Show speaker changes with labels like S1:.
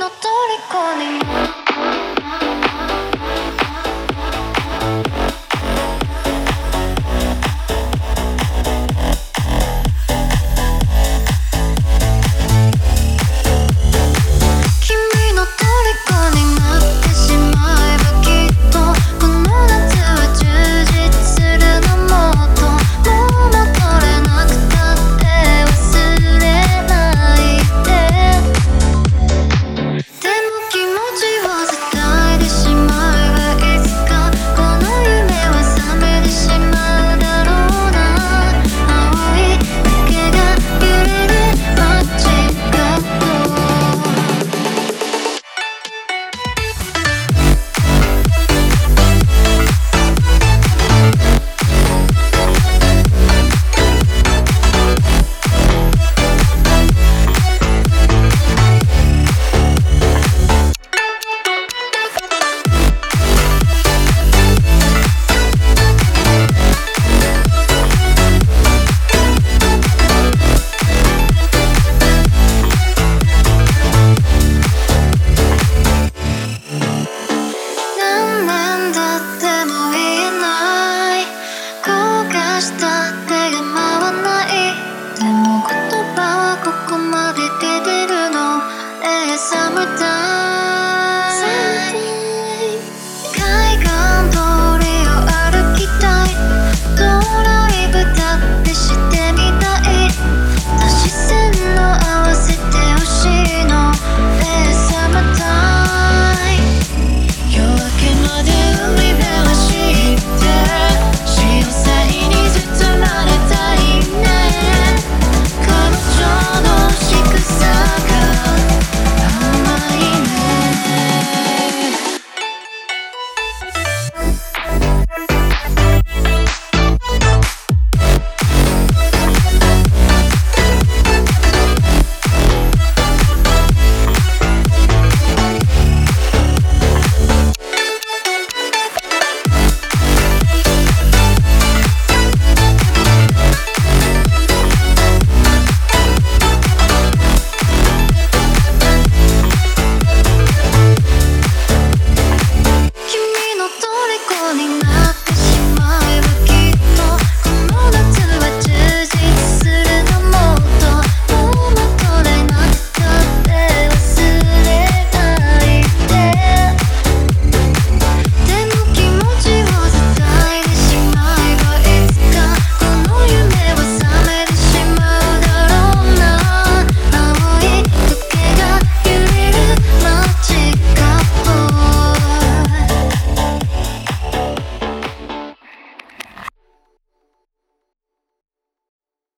S1: の虜にな的